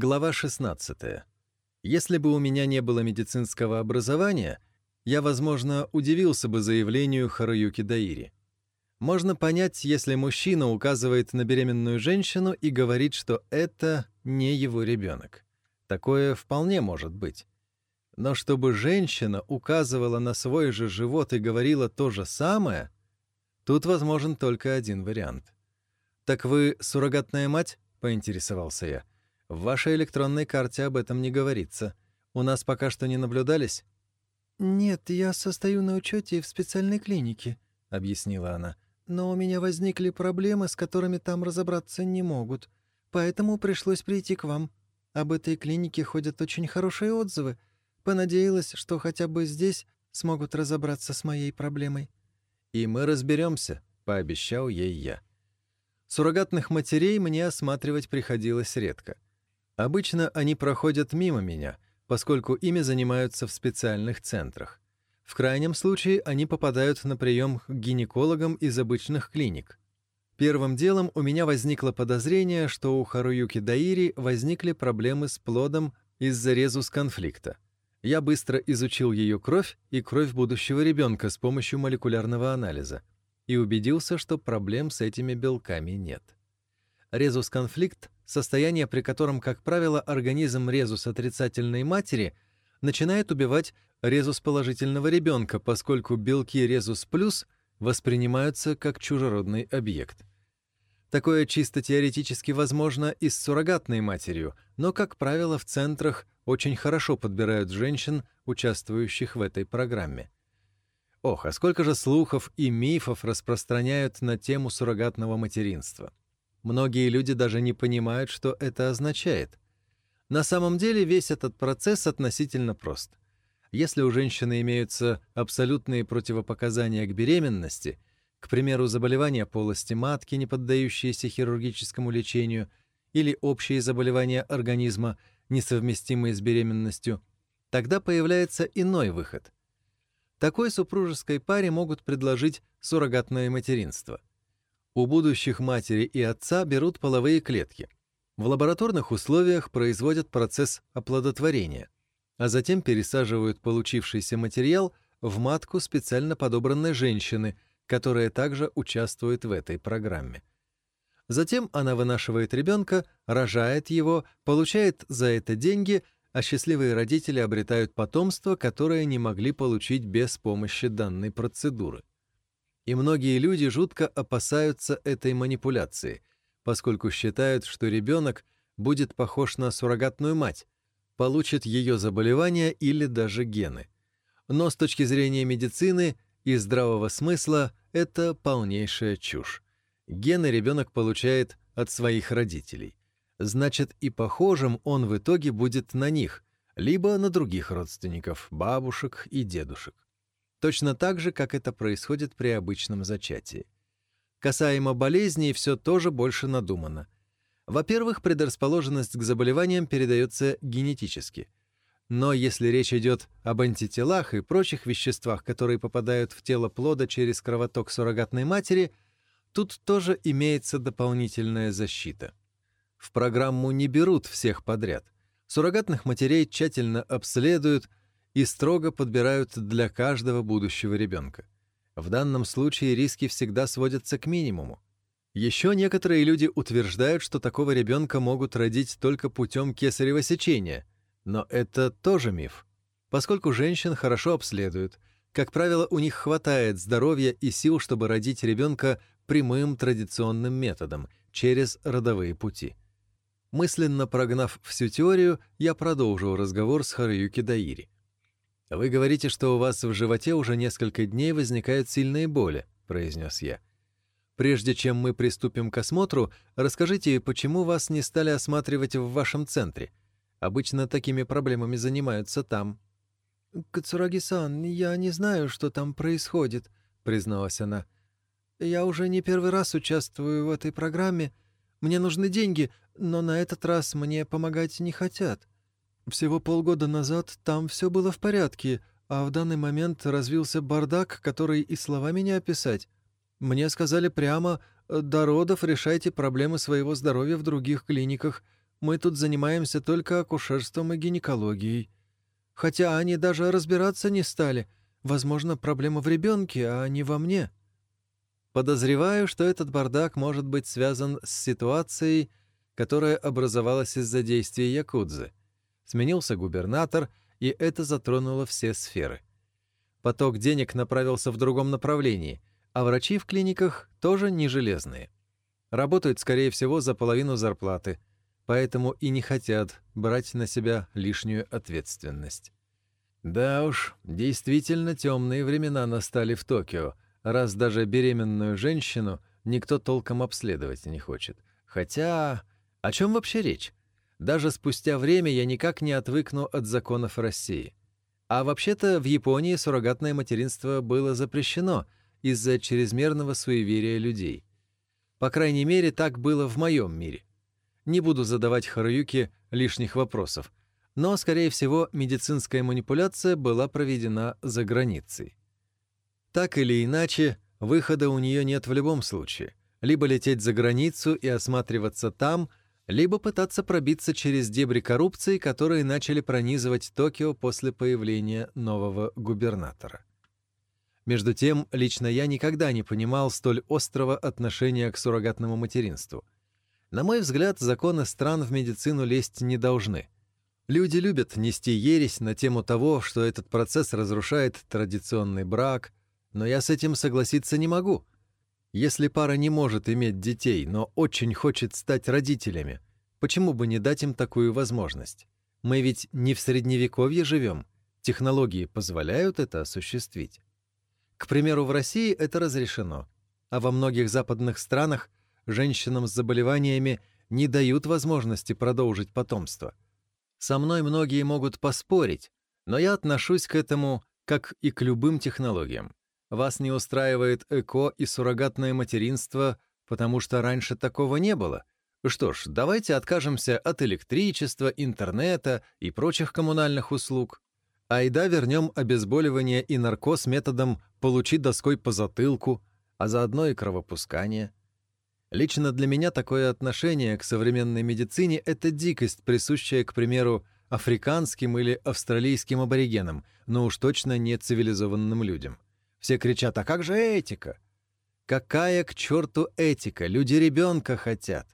Глава 16. Если бы у меня не было медицинского образования, я, возможно, удивился бы заявлению Харуюки Даири. Можно понять, если мужчина указывает на беременную женщину и говорит, что это не его ребенок. Такое вполне может быть. Но чтобы женщина указывала на свой же живот и говорила то же самое, тут возможен только один вариант. «Так вы суррогатная мать?» — поинтересовался я. «В вашей электронной карте об этом не говорится. У нас пока что не наблюдались?» «Нет, я состою на учете в специальной клинике», — объяснила она. «Но у меня возникли проблемы, с которыми там разобраться не могут. Поэтому пришлось прийти к вам. Об этой клинике ходят очень хорошие отзывы. Понадеялась, что хотя бы здесь смогут разобраться с моей проблемой». «И мы разберемся», — пообещал ей я. Суррогатных матерей мне осматривать приходилось редко. Обычно они проходят мимо меня, поскольку ими занимаются в специальных центрах. В крайнем случае они попадают на прием к гинекологам из обычных клиник. Первым делом у меня возникло подозрение, что у Харуюки Даири возникли проблемы с плодом из-за резус-конфликта. Я быстро изучил ее кровь и кровь будущего ребенка с помощью молекулярного анализа и убедился, что проблем с этими белками нет. Резус-конфликт — состояние, при котором, как правило, организм резус отрицательной матери начинает убивать резус положительного ребенка, поскольку белки резус плюс воспринимаются как чужеродный объект. Такое чисто теоретически возможно и с суррогатной матерью, но, как правило, в центрах очень хорошо подбирают женщин, участвующих в этой программе. Ох, а сколько же слухов и мифов распространяют на тему суррогатного материнства. Многие люди даже не понимают, что это означает. На самом деле весь этот процесс относительно прост. Если у женщины имеются абсолютные противопоказания к беременности, к примеру, заболевания полости матки, не поддающиеся хирургическому лечению, или общие заболевания организма, несовместимые с беременностью, тогда появляется иной выход — такой супружеской паре могут предложить суррогатное материнство. У будущих матери и отца берут половые клетки. В лабораторных условиях производят процесс оплодотворения, а затем пересаживают получившийся материал в матку специально подобранной женщины, которая также участвует в этой программе. Затем она вынашивает ребенка, рожает его, получает за это деньги – а счастливые родители обретают потомство, которое не могли получить без помощи данной процедуры. И многие люди жутко опасаются этой манипуляции, поскольку считают, что ребенок будет похож на суррогатную мать, получит ее заболевания или даже гены. Но с точки зрения медицины и здравого смысла это полнейшая чушь. Гены ребенок получает от своих родителей значит и похожим он в итоге будет на них, либо на других родственников, бабушек и дедушек. Точно так же, как это происходит при обычном зачатии. Касаемо болезней, все тоже больше надумано. Во-первых, предрасположенность к заболеваниям передается генетически. Но если речь идет об антителах и прочих веществах, которые попадают в тело плода через кровоток суррогатной матери, тут тоже имеется дополнительная защита. В программу не берут всех подряд. Суррогатных матерей тщательно обследуют и строго подбирают для каждого будущего ребенка. В данном случае риски всегда сводятся к минимуму. Еще некоторые люди утверждают, что такого ребенка могут родить только путем кесарево сечения, но это тоже миф. Поскольку женщин хорошо обследуют, как правило, у них хватает здоровья и сил, чтобы родить ребенка прямым традиционным методом, через родовые пути. Мысленно прогнав всю теорию, я продолжил разговор с Харуюки Даири. «Вы говорите, что у вас в животе уже несколько дней возникают сильные боли», — произнес я. «Прежде чем мы приступим к осмотру, расскажите, почему вас не стали осматривать в вашем центре? Обычно такими проблемами занимаются там». «Кацураги-сан, я не знаю, что там происходит», — призналась она. «Я уже не первый раз участвую в этой программе. Мне нужны деньги, но на этот раз мне помогать не хотят. Всего полгода назад там все было в порядке, а в данный момент развился бардак, который и словами не описать. Мне сказали прямо, до родов решайте проблемы своего здоровья в других клиниках. Мы тут занимаемся только акушерством и гинекологией. Хотя они даже разбираться не стали. Возможно, проблема в ребенке, а не во мне. Подозреваю, что этот бардак может быть связан с ситуацией, которая образовалась из-за действий Якудзы. Сменился губернатор, и это затронуло все сферы. Поток денег направился в другом направлении, а врачи в клиниках тоже не железные. Работают, скорее всего, за половину зарплаты, поэтому и не хотят брать на себя лишнюю ответственность. Да уж, действительно темные времена настали в Токио, раз даже беременную женщину никто толком обследовать не хочет. Хотя... О чем вообще речь? Даже спустя время я никак не отвыкну от законов России. А вообще-то в Японии суррогатное материнство было запрещено из-за чрезмерного суеверия людей. По крайней мере, так было в моем мире. Не буду задавать Харуюке лишних вопросов, но, скорее всего, медицинская манипуляция была проведена за границей. Так или иначе, выхода у нее нет в любом случае. Либо лететь за границу и осматриваться там, либо пытаться пробиться через дебри коррупции, которые начали пронизывать Токио после появления нового губернатора. Между тем, лично я никогда не понимал столь острого отношения к суррогатному материнству. На мой взгляд, законы стран в медицину лезть не должны. Люди любят нести ересь на тему того, что этот процесс разрушает традиционный брак, но я с этим согласиться не могу. Если пара не может иметь детей, но очень хочет стать родителями, почему бы не дать им такую возможность? Мы ведь не в Средневековье живем, технологии позволяют это осуществить. К примеру, в России это разрешено, а во многих западных странах женщинам с заболеваниями не дают возможности продолжить потомство. Со мной многие могут поспорить, но я отношусь к этому как и к любым технологиям. Вас не устраивает ЭКО и суррогатное материнство, потому что раньше такого не было. Что ж, давайте откажемся от электричества, интернета и прочих коммунальных услуг. Айда вернем обезболивание и наркоз методом «получи доской по затылку», а заодно и кровопускание. Лично для меня такое отношение к современной медицине — это дикость, присущая, к примеру, африканским или австралийским аборигенам, но уж точно не цивилизованным людям. Все кричат «А как же этика?» Какая к черту этика? Люди ребенка хотят.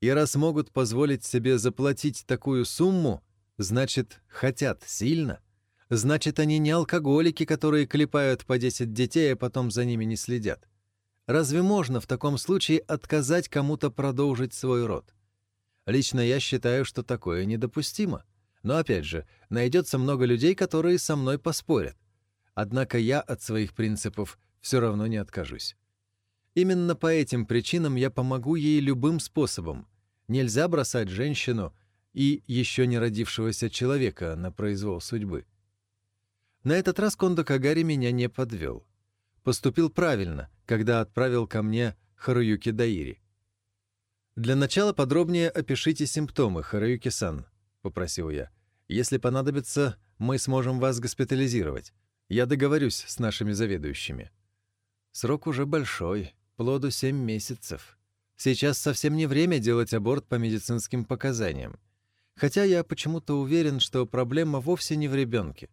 И раз могут позволить себе заплатить такую сумму, значит, хотят сильно. Значит, они не алкоголики, которые клепают по 10 детей, а потом за ними не следят. Разве можно в таком случае отказать кому-то продолжить свой род? Лично я считаю, что такое недопустимо. Но опять же, найдется много людей, которые со мной поспорят. Однако я от своих принципов все равно не откажусь. Именно по этим причинам я помогу ей любым способом. Нельзя бросать женщину и еще не родившегося человека на произвол судьбы. На этот раз Кондо Кагари меня не подвел. Поступил правильно, когда отправил ко мне Харуюки Даири. «Для начала подробнее опишите симптомы, Харуюки-сан», — попросил я. «Если понадобится, мы сможем вас госпитализировать. Я договорюсь с нашими заведующими». Срок уже большой, плоду семь месяцев. Сейчас совсем не время делать аборт по медицинским показаниям. Хотя я почему-то уверен, что проблема вовсе не в ребенке.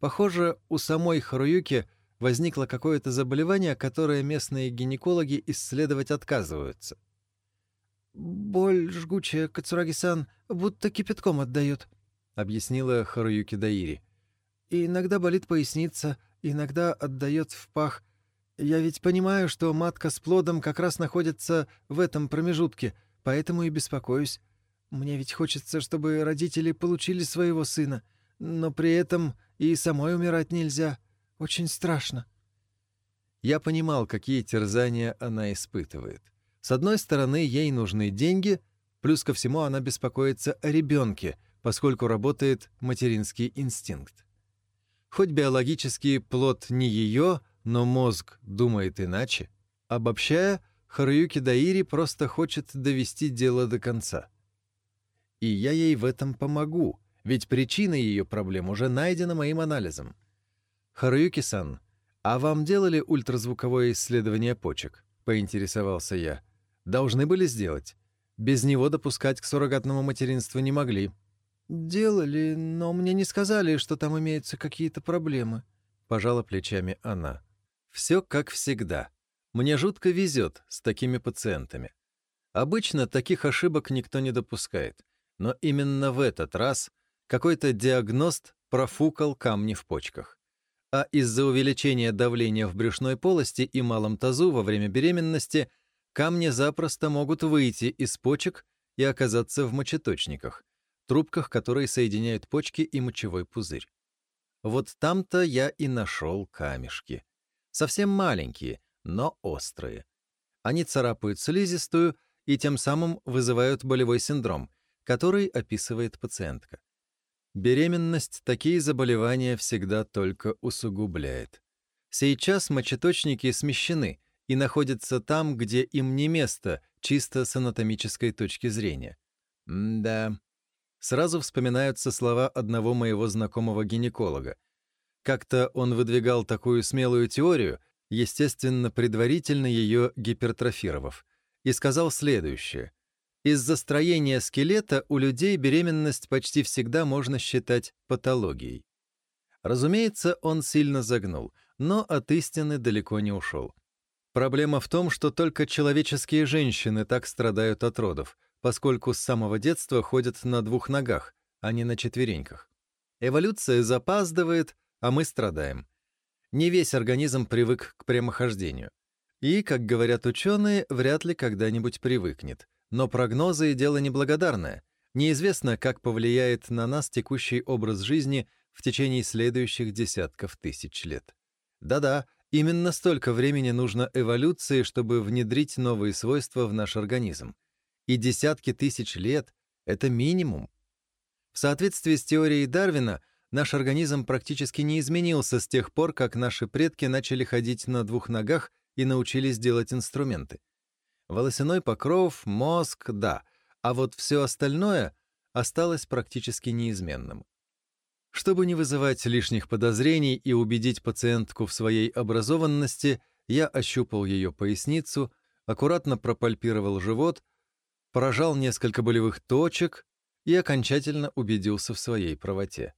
Похоже, у самой Харуюки возникло какое-то заболевание, которое местные гинекологи исследовать отказываются. «Боль жгучая, Кацураги-сан, будто кипятком отдает», — объяснила Харуюки Даири. «И иногда болит поясница, иногда отдает в пах. Я ведь понимаю, что матка с плодом как раз находится в этом промежутке, поэтому и беспокоюсь. Мне ведь хочется, чтобы родители получили своего сына, но при этом и самой умирать нельзя. Очень страшно». Я понимал, какие терзания она испытывает. С одной стороны, ей нужны деньги, плюс ко всему она беспокоится о ребенке, поскольку работает материнский инстинкт. Хоть биологический плод не ее, но мозг думает иначе. Обобщая, Харуюки Даири просто хочет довести дело до конца. И я ей в этом помогу, ведь причина ее проблем уже найдена моим анализом. «Харуюки-сан, а вам делали ультразвуковое исследование почек?» — поинтересовался я. «Должны были сделать. Без него допускать к суррогатному материнству не могли. «Делали, но мне не сказали, что там имеются какие-то проблемы», — пожала плечами она. «Все как всегда. Мне жутко везет с такими пациентами. Обычно таких ошибок никто не допускает, но именно в этот раз какой-то диагност профукал камни в почках. А из-за увеличения давления в брюшной полости и малом тазу во время беременности камни запросто могут выйти из почек и оказаться в мочеточниках, трубках, которые соединяют почки и мочевой пузырь. Вот там-то я и нашел камешки. Совсем маленькие, но острые. Они царапают слизистую и тем самым вызывают болевой синдром, который описывает пациентка. Беременность такие заболевания всегда только усугубляет. Сейчас мочеточники смещены и находятся там, где им не место, чисто с анатомической точки зрения. М да, сразу вспоминаются слова одного моего знакомого гинеколога. Как-то он выдвигал такую смелую теорию, естественно, предварительно ее гипертрофировав, и сказал следующее. Из-за строения скелета у людей беременность почти всегда можно считать патологией. Разумеется, он сильно загнул, но от истины далеко не ушел. Проблема в том, что только человеческие женщины так страдают от родов, поскольку с самого детства ходят на двух ногах, а не на четвереньках. Эволюция запаздывает, а мы страдаем. Не весь организм привык к прямохождению. И, как говорят ученые, вряд ли когда-нибудь привыкнет. Но прогнозы — дело неблагодарное. Неизвестно, как повлияет на нас текущий образ жизни в течение следующих десятков тысяч лет. Да-да, именно столько времени нужно эволюции, чтобы внедрить новые свойства в наш организм и десятки тысяч лет — это минимум. В соответствии с теорией Дарвина, наш организм практически не изменился с тех пор, как наши предки начали ходить на двух ногах и научились делать инструменты. Волосяной покров, мозг — да, а вот все остальное осталось практически неизменным. Чтобы не вызывать лишних подозрений и убедить пациентку в своей образованности, я ощупал ее поясницу, аккуратно пропальпировал живот — поражал несколько болевых точек и окончательно убедился в своей правоте.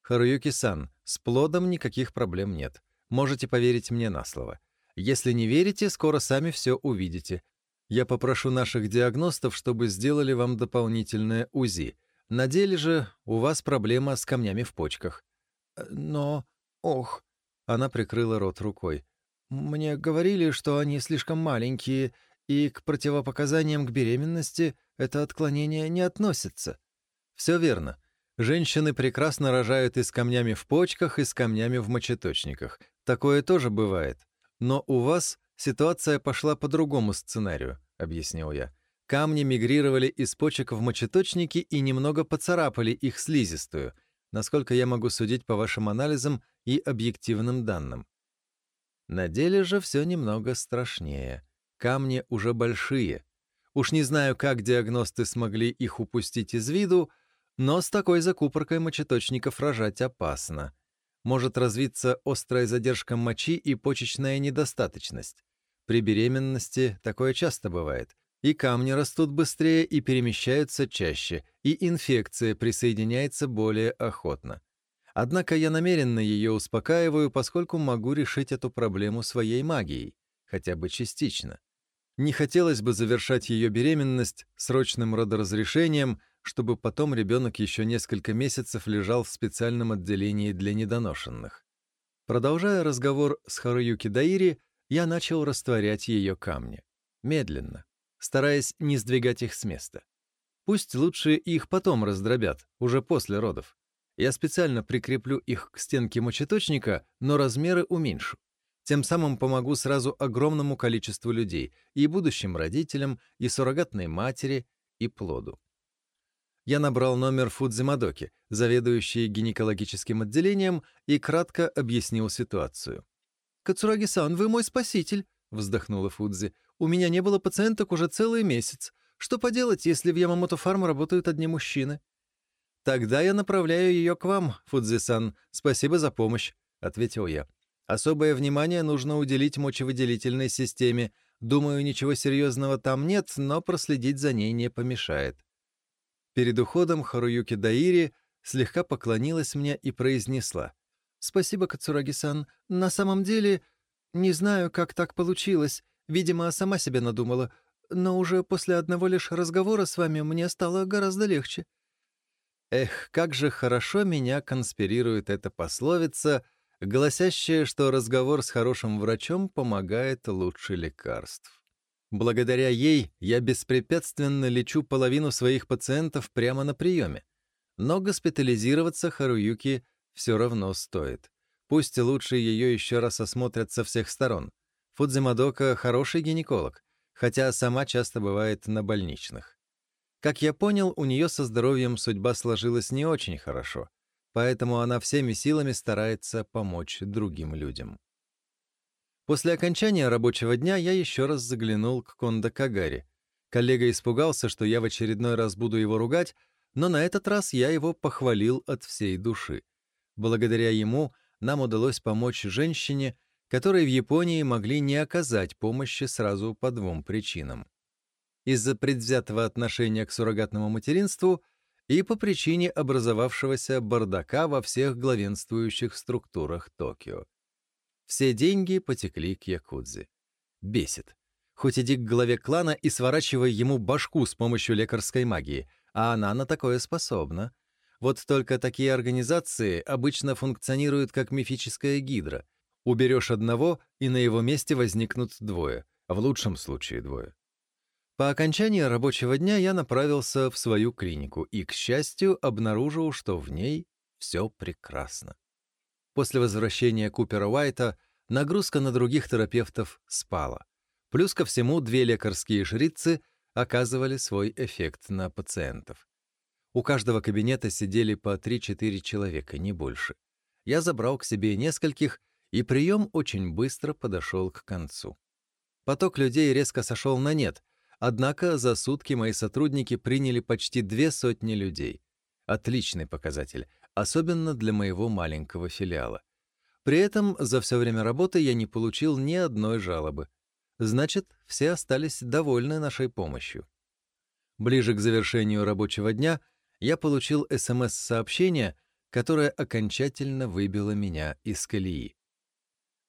Харуюки-сан, с плодом никаких проблем нет. Можете поверить мне на слово. Если не верите, скоро сами все увидите. Я попрошу наших диагностов, чтобы сделали вам дополнительное УЗИ. На деле же у вас проблема с камнями в почках. Э, но... Ох... Она прикрыла рот рукой. «Мне говорили, что они слишком маленькие, и к противопоказаниям к беременности это отклонение не относится. Все верно. Женщины прекрасно рожают и с камнями в почках, и с камнями в мочеточниках. Такое тоже бывает. Но у вас ситуация пошла по другому сценарию, объяснил я. Камни мигрировали из почек в мочеточники и немного поцарапали их слизистую, насколько я могу судить по вашим анализам и объективным данным. На деле же все немного страшнее. Камни уже большие. Уж не знаю, как диагносты смогли их упустить из виду, но с такой закупоркой мочеточников рожать опасно. Может развиться острая задержка мочи и почечная недостаточность. При беременности такое часто бывает. И камни растут быстрее и перемещаются чаще, и инфекция присоединяется более охотно. Однако я намеренно ее успокаиваю, поскольку могу решить эту проблему своей магией, хотя бы частично. Не хотелось бы завершать ее беременность срочным родоразрешением, чтобы потом ребенок еще несколько месяцев лежал в специальном отделении для недоношенных. Продолжая разговор с Харуюки Даири, я начал растворять ее камни. Медленно, стараясь не сдвигать их с места. Пусть лучше их потом раздробят, уже после родов. Я специально прикреплю их к стенке мочеточника, но размеры уменьшу. Тем самым помогу сразу огромному количеству людей, и будущим родителям, и суррогатной матери, и плоду. Я набрал номер Фудзимадоки, заведующей гинекологическим отделением, и кратко объяснил ситуацию. «Кацураги-сан, вы мой спаситель», — вздохнула Фудзи. «У меня не было пациенток уже целый месяц. Что поделать, если в Ямамото Фарм работают одни мужчины?» «Тогда я направляю ее к вам, Фудзи-сан. Спасибо за помощь», — ответил я. Особое внимание нужно уделить мочевыделительной системе. Думаю, ничего серьезного там нет, но проследить за ней не помешает. Перед уходом Харуюки Даири слегка поклонилась мне и произнесла. «Спасибо, Кацураги-сан. На самом деле, не знаю, как так получилось. Видимо, сама себе надумала. Но уже после одного лишь разговора с вами мне стало гораздо легче». Эх, как же хорошо меня конспирирует эта пословица, гласящая, что разговор с хорошим врачом помогает лучше лекарств. Благодаря ей я беспрепятственно лечу половину своих пациентов прямо на приеме. Но госпитализироваться Харуюки все равно стоит. Пусть лучше ее еще раз осмотрят со всех сторон. Фудзимадока — хороший гинеколог, хотя сама часто бывает на больничных. Как я понял, у нее со здоровьем судьба сложилась не очень хорошо, поэтому она всеми силами старается помочь другим людям. После окончания рабочего дня я еще раз заглянул к Кондо Кагари. Коллега испугался, что я в очередной раз буду его ругать, но на этот раз я его похвалил от всей души. Благодаря ему нам удалось помочь женщине, которой в Японии могли не оказать помощи сразу по двум причинам. Из-за предвзятого отношения к суррогатному материнству и по причине образовавшегося бардака во всех главенствующих структурах Токио. Все деньги потекли к Якудзе. Бесит. Хоть иди к главе клана и сворачивай ему башку с помощью лекарской магии, а она на такое способна. Вот только такие организации обычно функционируют как мифическая гидра. Уберешь одного, и на его месте возникнут двое, в лучшем случае двое. По окончании рабочего дня я направился в свою клинику и, к счастью, обнаружил, что в ней все прекрасно. После возвращения Купера Уайта нагрузка на других терапевтов спала. Плюс ко всему две лекарские жрицы оказывали свой эффект на пациентов. У каждого кабинета сидели по 3-4 человека, не больше. Я забрал к себе нескольких, и прием очень быстро подошел к концу. Поток людей резко сошел на нет, однако за сутки мои сотрудники приняли почти две сотни людей. Отличный показатель, особенно для моего маленького филиала. При этом за все время работы я не получил ни одной жалобы. Значит, все остались довольны нашей помощью. Ближе к завершению рабочего дня я получил СМС-сообщение, которое окончательно выбило меня из колеи.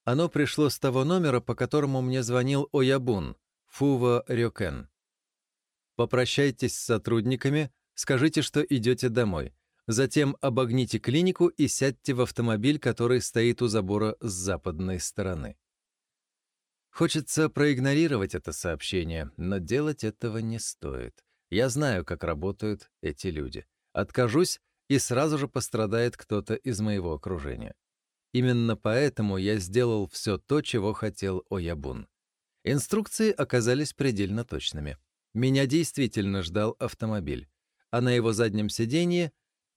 Оно пришло с того номера, по которому мне звонил Оябун, Фува Рёкен. Попрощайтесь с сотрудниками, скажите, что идете домой. Затем обогните клинику и сядьте в автомобиль, который стоит у забора с западной стороны. Хочется проигнорировать это сообщение, но делать этого не стоит. Я знаю, как работают эти люди. Откажусь, и сразу же пострадает кто-то из моего окружения. Именно поэтому я сделал все то, чего хотел Оябун. Инструкции оказались предельно точными. Меня действительно ждал автомобиль, а на его заднем сиденье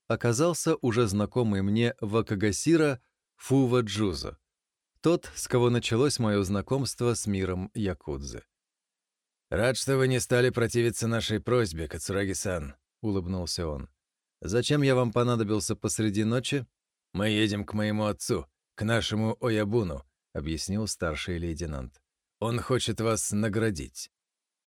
оказался уже знакомый мне Вакагасира Фува Джузо, тот, с кого началось мое знакомство с миром Якудзы. «Рад, что вы не стали противиться нашей просьбе, Кацураги-сан», — улыбнулся он. «Зачем я вам понадобился посреди ночи?» «Мы едем к моему отцу, к нашему Оябуну», — объяснил старший лейтенант. «Он хочет вас наградить».